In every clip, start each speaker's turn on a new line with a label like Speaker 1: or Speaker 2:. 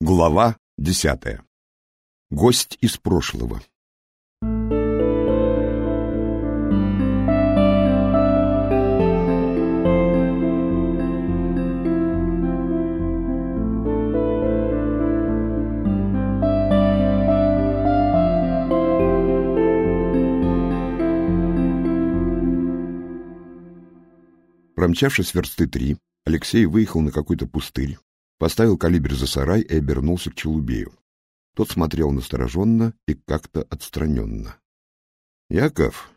Speaker 1: Глава десятая. Гость из прошлого. Промчавшись версты три, Алексей выехал на какой-то пустырь, поставил калибр за сарай и обернулся к Челубею. Тот смотрел настороженно и как-то отстраненно. — Яков,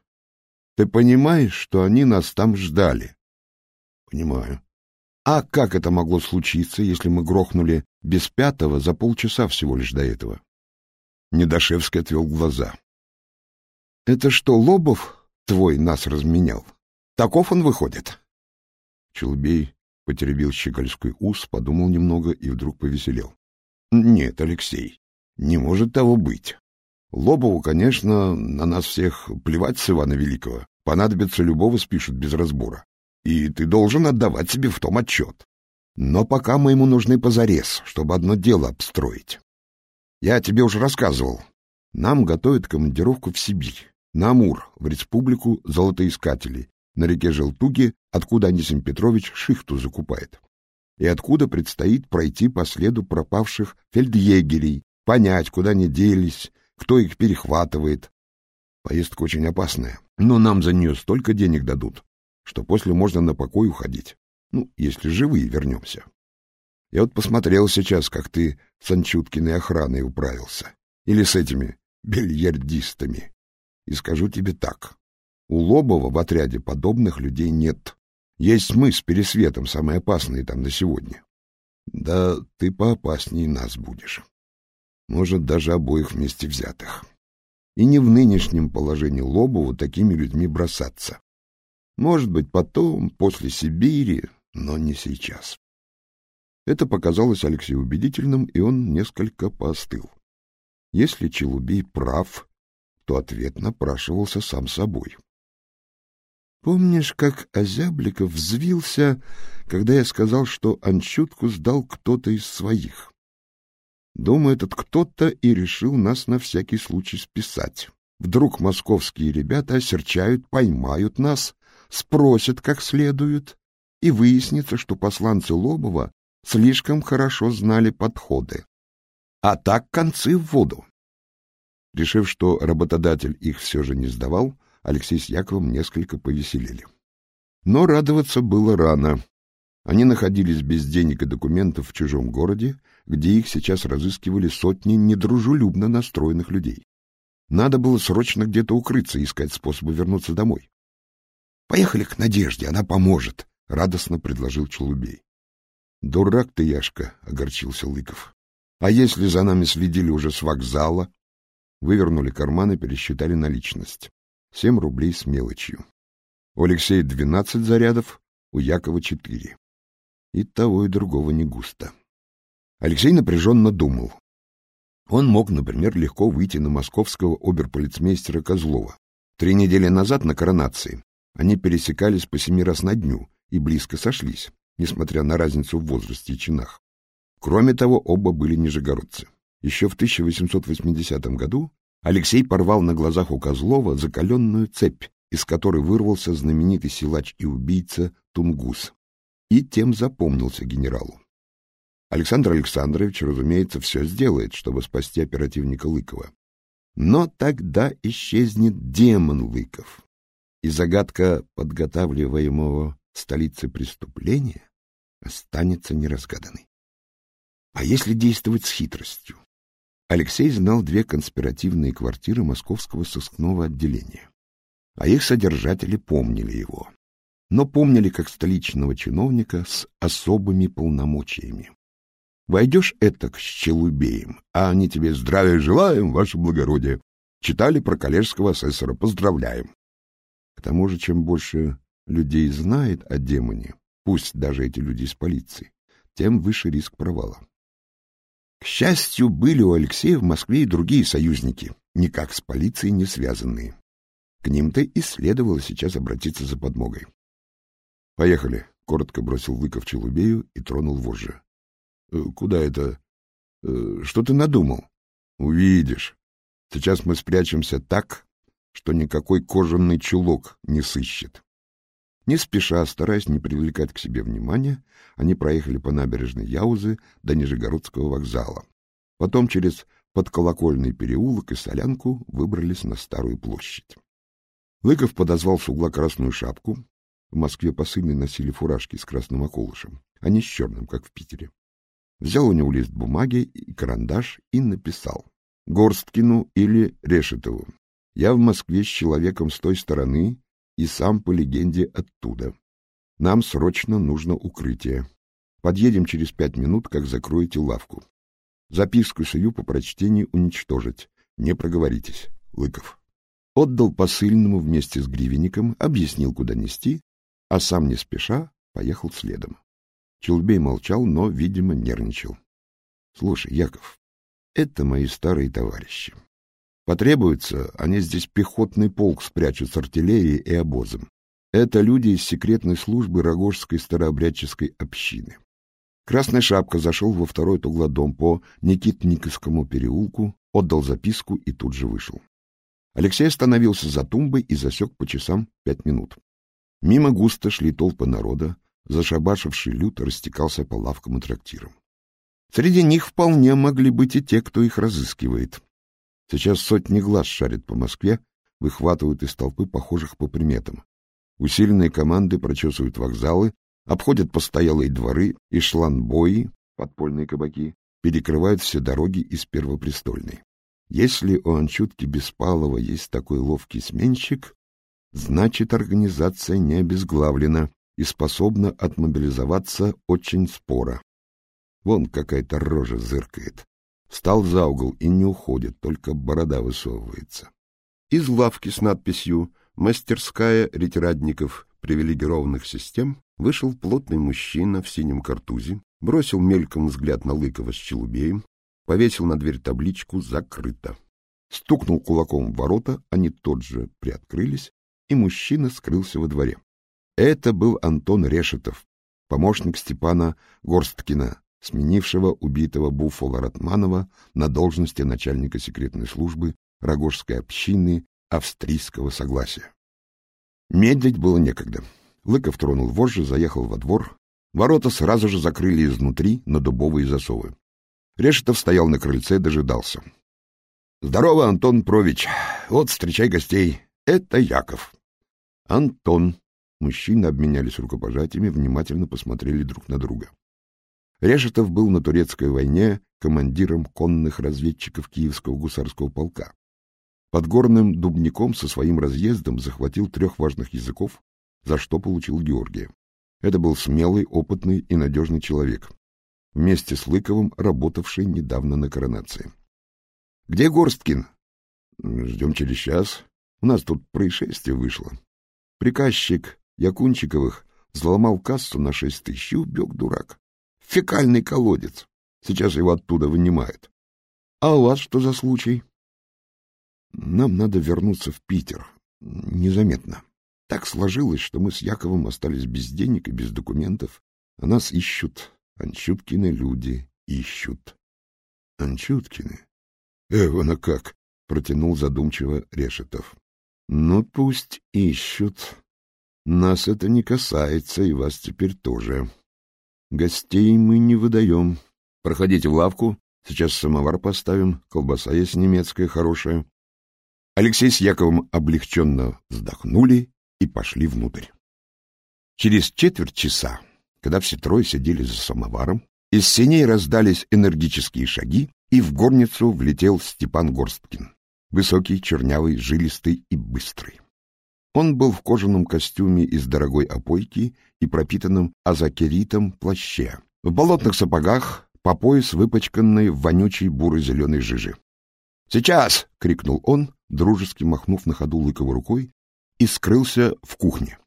Speaker 1: ты понимаешь, что они нас там ждали? — Понимаю. — А как это могло случиться, если мы грохнули без пятого за полчаса всего лишь до этого? Недошевский отвел глаза. — Это что, Лобов твой нас разменял? Таков он выходит? Челубей потеребил щегольской ус, подумал немного и вдруг повеселел. — Нет, Алексей, не может того быть. Лобову, конечно, на нас всех плевать с Ивана Великого. Понадобится любого спишут без разбора. И ты должен отдавать себе в том отчет. Но пока мы ему нужны позарез, чтобы одно дело обстроить. Я тебе уже рассказывал. Нам готовят командировку в Сибирь, на Амур, в республику золотоискателей, на реке Желтуги, откуда Анисим Петрович шихту закупает, и откуда предстоит пройти по следу пропавших фельдъегерей, понять, куда они делись, кто их перехватывает. Поездка очень опасная, но нам за нее столько денег дадут, что после можно на покой уходить. Ну, если живые вернемся. Я вот посмотрел сейчас, как ты с Анчуткиной охраной управился. Или с этими бильярдистами. И скажу тебе так. У Лобова в отряде подобных людей нет. Есть мы с Пересветом, самые опасные там на сегодня. Да ты поопаснее нас будешь. Может, даже обоих вместе взятых. И не в нынешнем положении Лобову такими людьми бросаться. Может быть, потом, после Сибири, но не сейчас. Это показалось Алексею убедительным, и он несколько поостыл. Если Челубей прав, то ответ напрашивался сам собой. Помнишь, как Озябликов взвился, когда я сказал, что Анчутку сдал кто-то из своих? Думаю, этот кто-то и решил нас на всякий случай списать. Вдруг московские ребята осерчают, поймают нас, спросят как следует, и выяснится, что посланцы Лобова слишком хорошо знали подходы. А так концы в воду. Решив, что работодатель их все же не сдавал, Алексей с Яковом несколько повеселели. Но радоваться было рано. Они находились без денег и документов в чужом городе, где их сейчас разыскивали сотни недружелюбно настроенных людей. Надо было срочно где-то укрыться и искать способы вернуться домой. — Поехали к Надежде, она поможет, — радостно предложил Челубей. — Дурак ты, Яшка, — огорчился Лыков. — А если за нами следили уже с вокзала? Вывернули карманы, пересчитали наличность. Семь рублей с мелочью. У Алексея двенадцать зарядов, у Якова четыре. И того, и другого не густо. Алексей напряженно думал. Он мог, например, легко выйти на московского оберполицмейстера Козлова. Три недели назад на коронации они пересекались по семи раз на дню и близко сошлись, несмотря на разницу в возрасте и чинах. Кроме того, оба были нижегородцы. Еще в 1880 году Алексей порвал на глазах у Козлова закаленную цепь, из которой вырвался знаменитый силач и убийца Тунгус, и тем запомнился генералу. Александр Александрович, разумеется, все сделает, чтобы спасти оперативника Лыкова. Но тогда исчезнет демон Лыков, и загадка подготавливаемого столицы преступления останется неразгаданной. А если действовать с хитростью? Алексей знал две конспиративные квартиры московского сыскного отделения, а их содержатели помнили его, но помнили как столичного чиновника с особыми полномочиями. Войдешь этак с Челубеем, а они тебе здравия желаем, ваше благородие. Читали про коллежского асессора, поздравляем. К тому же, чем больше людей знает о демоне, пусть даже эти люди из полиции, тем выше риск провала. К счастью, были у Алексея в Москве и другие союзники, никак с полицией не связанные. К ним-то и следовало сейчас обратиться за подмогой. — Поехали, — коротко бросил Лыков Челубею и тронул вожжи. — Куда это? Э, что ты надумал? Увидишь. Сейчас мы спрячемся так, что никакой кожаный чулок не сыщет. Не спеша, стараясь не привлекать к себе внимания, они проехали по набережной Яузы до Нижегородского вокзала. Потом через подколокольный переулок и солянку выбрались на Старую площадь. Лыков подозвал с угла красную шапку. В Москве посыльные носили фуражки с красным околышем, а не с черным, как в Питере. Взял у него лист бумаги и карандаш и написал. Горсткину или Решетову. Я в Москве с человеком с той стороны и сам по легенде оттуда. Нам срочно нужно укрытие. Подъедем через пять минут, как закроете лавку. Записку сию по прочтении уничтожить. Не проговоритесь. Лыков. Отдал посыльному вместе с гривенником, объяснил, куда нести, а сам не спеша поехал следом. Челубей молчал, но, видимо, нервничал. — Слушай, Яков, это мои старые товарищи. Потребуется, они здесь пехотный полк спрячут с артиллерией и обозом. Это люди из секретной службы Рогожской старообрядческой общины. Красная шапка зашел во второй от угла дом по Никитниковскому переулку, отдал записку и тут же вышел. Алексей остановился за тумбой и засек по часам пять минут. Мимо густо шли толпы народа, зашабашивший люд растекался по лавкам и трактирам. Среди них вполне могли быть и те, кто их разыскивает. Сейчас сотни глаз шарят по Москве, выхватывают из толпы похожих по приметам. Усиленные команды прочесывают вокзалы, обходят постоялые дворы и шланбои, подпольные кабаки, перекрывают все дороги из Первопрестольной. Если у Анчутки Беспалова есть такой ловкий сменщик, значит, организация не обезглавлена и способна отмобилизоваться очень споро. Вон какая-то рожа зыркает. Встал за угол и не уходит, только борода высовывается. Из лавки с надписью «Мастерская ретирадников привилегированных систем» вышел плотный мужчина в синем картузе, бросил мельком взгляд на Лыкова с Челубеем, повесил на дверь табличку «Закрыто». Стукнул кулаком в ворота, они тот же приоткрылись, и мужчина скрылся во дворе. Это был Антон Решетов, помощник Степана Горсткина, сменившего убитого Буффала Ратманова на должности начальника секретной службы Рогожской общины австрийского согласия. Медлить было некогда. Лыков тронул вожжи, заехал во двор. Ворота сразу же закрыли изнутри на дубовые засовы. Решетов стоял на крыльце, дожидался. — Здорово, Антон Прович. Вот, встречай гостей. Это Яков. — Антон. Мужчины обменялись рукопожатиями, внимательно посмотрели друг на друга. Решетов был на турецкой войне командиром конных разведчиков Киевского гусарского полка. Под горным дубником со своим разъездом захватил трех важных языков, за что получил Георгия. Это был смелый, опытный и надежный человек, вместе с Лыковым, работавший недавно на коронации. — Где Горсткин? — Ждем через час. У нас тут происшествие вышло. Приказчик Якунчиковых взломал кассу на шесть тысяч и убег дурак. Фекальный колодец. Сейчас его оттуда вынимают. А у вас что за случай? Нам надо вернуться в Питер. Незаметно. Так сложилось, что мы с Яковом остались без денег и без документов, а нас ищут. Анчуткины люди ищут. Анчуткины? Эх, она как! Протянул задумчиво Решетов. Ну, пусть ищут. Нас это не касается, и вас теперь тоже. Гостей мы не выдаем. Проходите в лавку, сейчас самовар поставим, колбаса есть немецкая хорошая. Алексей с Яковом облегченно вздохнули и пошли внутрь. Через четверть часа, когда все трое сидели за самоваром, из синей раздались энергические шаги, и в горницу влетел Степан Горсткин. Высокий, чернявый, жилистый и быстрый. Он был в кожаном костюме из дорогой опойки и пропитанном азакеритом плаще, в болотных сапогах, по пояс выпачканной в вонючей буро-зеленой жиже. «Сейчас!» — крикнул он, дружески махнув на ходу Лыкову рукой, и скрылся в кухне.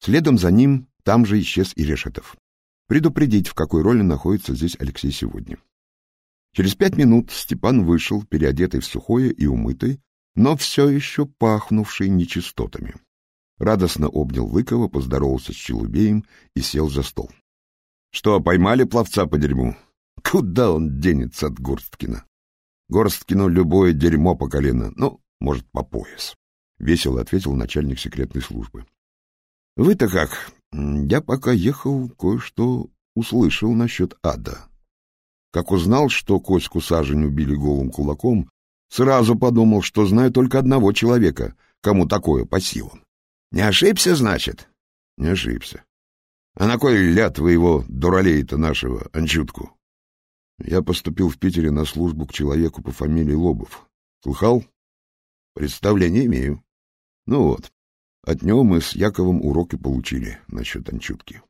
Speaker 1: Следом за ним там же исчез и Решетов. Предупредить, в какой роли находится здесь Алексей сегодня. Через пять минут Степан вышел, переодетый в сухое и умытый, но все еще пахнувший нечистотами. Радостно обнял Лыкова, поздоровался с Челубеем и сел за стол. — Что, поймали пловца по дерьму? — Куда он денется от Горсткина? Горсткину любое дерьмо по колено, ну, может, по пояс. Весело ответил начальник секретной службы. Вы-то как? Я пока ехал, кое-что услышал насчет ада. Как узнал, что Коську Сажень убили голым кулаком, сразу подумал, что знаю только одного человека, кому такое по силам. Не ошибся, значит? Не ошибся. А на кой ляд вы его, дуралей-то нашего, Анчутку? Я поступил в Питере на службу к человеку по фамилии Лобов. Слыхал? Представления имею. Ну вот, от него мы с Яковом уроки получили насчет Анчутки.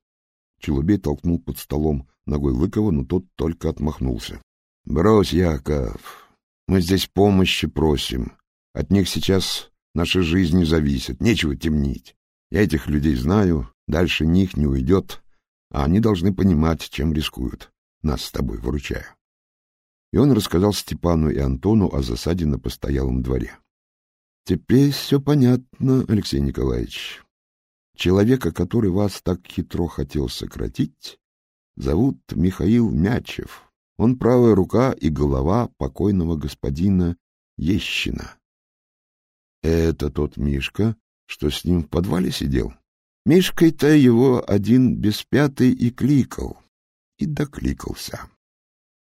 Speaker 1: Челубей толкнул под столом ногой Лыкова, но тот только отмахнулся. — Брось, Яков, мы здесь помощи просим. От них сейчас наши жизни зависят, нечего темнить. Я этих людей знаю, дальше них не уйдет, а они должны понимать, чем рискуют, нас с тобой выручая. И он рассказал Степану и Антону о засаде на постоялом дворе. — Теперь все понятно, Алексей Николаевич. Человека, который вас так хитро хотел сократить, зовут Михаил Мячев. Он правая рука и голова покойного господина Ещина. Это тот Мишка, что с ним в подвале сидел? Мишкой-то его один беспятый и кликал, и докликался.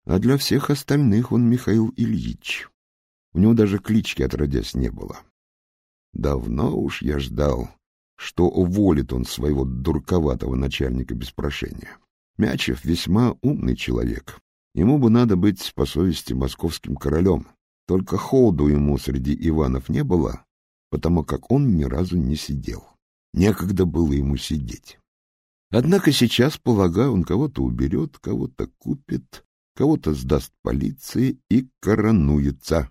Speaker 1: А для всех остальных он Михаил Ильич. У него даже клички отродясь не было. Давно уж я ждал, что уволит он своего дурковатого начальника без прошения. Мячев весьма умный человек. Ему бы надо быть по совести московским королем. Только холоду ему среди Иванов не было, потому как он ни разу не сидел. Некогда было ему сидеть. Однако сейчас, полагаю, он кого-то уберет, кого-то купит, кого-то сдаст полиции и коронуется.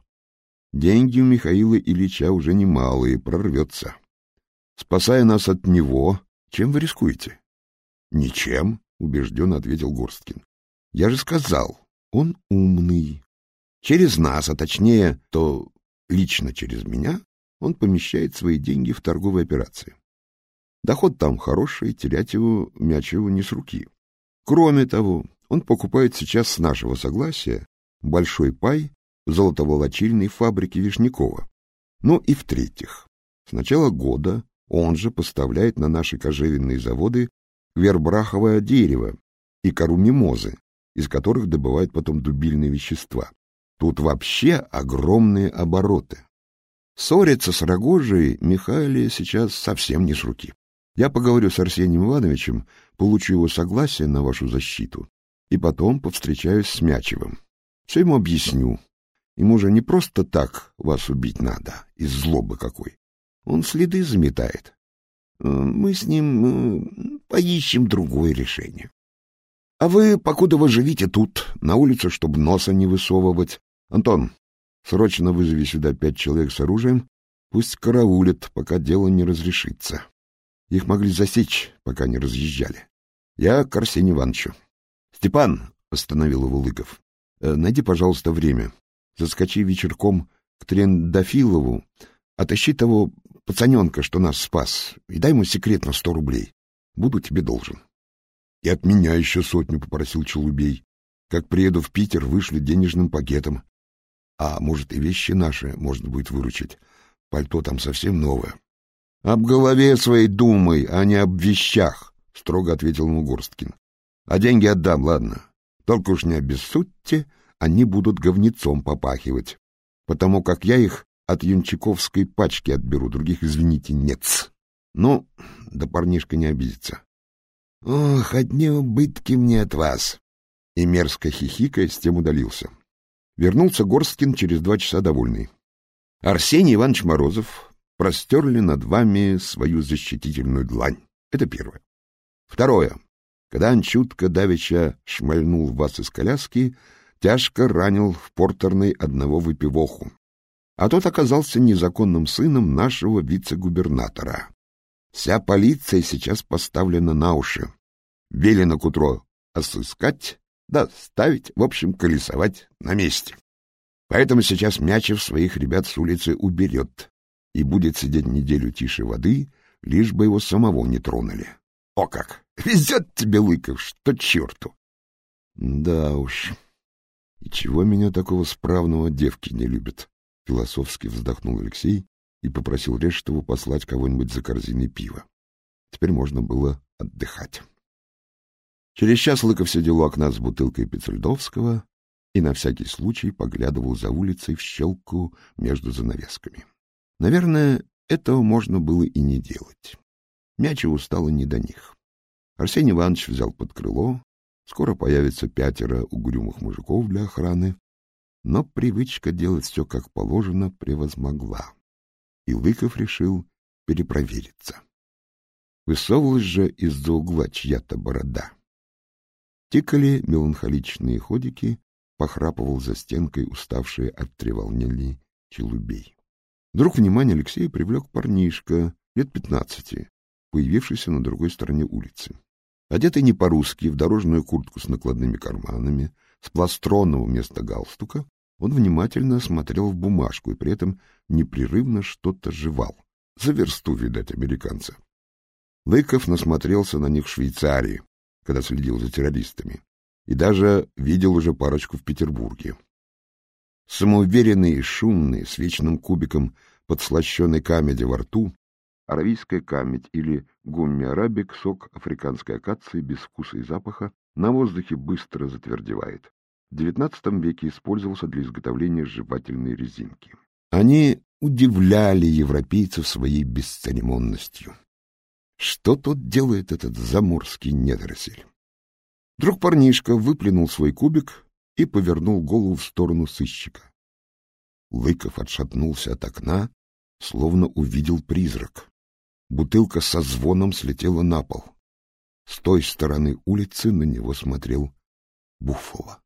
Speaker 1: Деньги у Михаила Ильича уже немалые, прорвется. Спасая нас от него, чем вы рискуете? — Ничем, — убежденно ответил Горсткин. — Я же сказал, он умный. Через нас, а точнее, то лично через меня, он помещает свои деньги в торговые операции. Доход там хороший, терять его Мячеву не с руки. Кроме того, он покупает сейчас с нашего согласия большой пай золотоволочильной фабрики Вишнякова. Ну и в-третьих, с начала года он же поставляет на наши кожевенные заводы вербраховое дерево и кору мимозы, из которых добывают потом дубильные вещества. Тут вообще огромные обороты. Ссориться с Рогожей Михаиле сейчас совсем не с руки. Я поговорю с Арсением Ивановичем, получу его согласие на вашу защиту, и потом повстречаюсь с Мячевым. Все ему объясню. Ему же не просто так вас убить надо, из злобы какой. Он следы заметает. Э, мы с ним э, поищем другое решение. А вы, покуда вы живите тут, на улице, чтобы носа не высовывать. Антон, срочно вызови сюда пять человек с оружием, пусть караулят, пока дело не разрешится. Их могли засечь, пока не разъезжали. Я к Арсению Ивановичу. — Степан, — остановил его Лыков, э, — найди, пожалуйста, время. Заскочи вечерком к Трендафилову, отыщи того пацаненка, что нас спас, и дай ему секретно сто рублей. Буду тебе должен. И от меня еще сотню попросил Челубей. Как приеду в Питер, вышлю денежным пакетом. А может, и вещи наши можно будет выручить. Пальто там совсем новое. — Об голове своей думай, а не об вещах, — строго ответил ему Горсткин. — А деньги отдам, ладно. Только уж не обессудьте, они будут говнецом попахивать, потому как я их от янчаковской пачки отберу, других, извините, нет. Ну, да парнишка не обидится. Ох, одни убытки мне от вас. И мерзко хихикая, с тем удалился. Вернулся Горсткин через два часа довольный. Арсений Иванович Морозов простерли над вами свою защитительную длань. Это первое. Второе. Когда он чутко давеча шмальнул вас из коляски, тяжко ранил в портерной одного выпивоху а тот оказался незаконным сыном нашего вице-губернатора. Вся полиция сейчас поставлена на уши. Велено к утру осыскать, да ставить, в общем, колесовать на месте. Поэтому сейчас Мячев своих ребят с улицы уберет и будет сидеть неделю тише воды, лишь бы его самого не тронули. О как! Везет тебе, Лыков, что черту! Да уж, И чего меня такого справного девки не любят? Философски вздохнул Алексей и попросил Решетову послать кого-нибудь за корзиной пива. Теперь можно было отдыхать. Через час Лыков сидел у окна с бутылкой Пиццельдовского и на всякий случай поглядывал за улицей в щелку между занавесками. Наверное, этого можно было и не делать. Мячеву стало не до них. Арсений Иванович взял под крыло, скоро появится пятеро угрюмых мужиков для охраны, но привычка делать все как положено превозмогла, и Лыков решил перепровериться. Высовывалась же из-за угла чья-то борода. Тикали меланхоличные ходики, похрапывал за стенкой уставший от треволнений челубей. Вдруг внимание Алексея привлек парнишка лет пятнадцати, появившийся на другой стороне улицы. Одетый не по-русски, в дорожную куртку с накладными карманами, с пластронного вместо галстука, он внимательно смотрел в бумажку и при этом непрерывно что-то жевал. За версту, видать, американца. Лыков насмотрелся на них в Швейцарии, когда следил за террористами, и даже видел уже парочку в Петербурге. Самоуверенный и шумный, с вечным кубиком подслащенной камеди во рту, аравийская камедь или гумми арабик, сок африканской акации без вкуса и запаха, на воздухе быстро затвердевает. В XIX веке использовался для изготовления жевательной резинки. Они удивляли европейцев своей бесцеремонностью. Что тут делает этот заморский недоросль? Вдруг парнишка выплюнул свой кубик и повернул голову в сторону сыщика. Лыков отшатнулся от окна, словно увидел призрак. Бутылка со звоном слетела на пол. С той стороны улицы на него смотрел Буффало.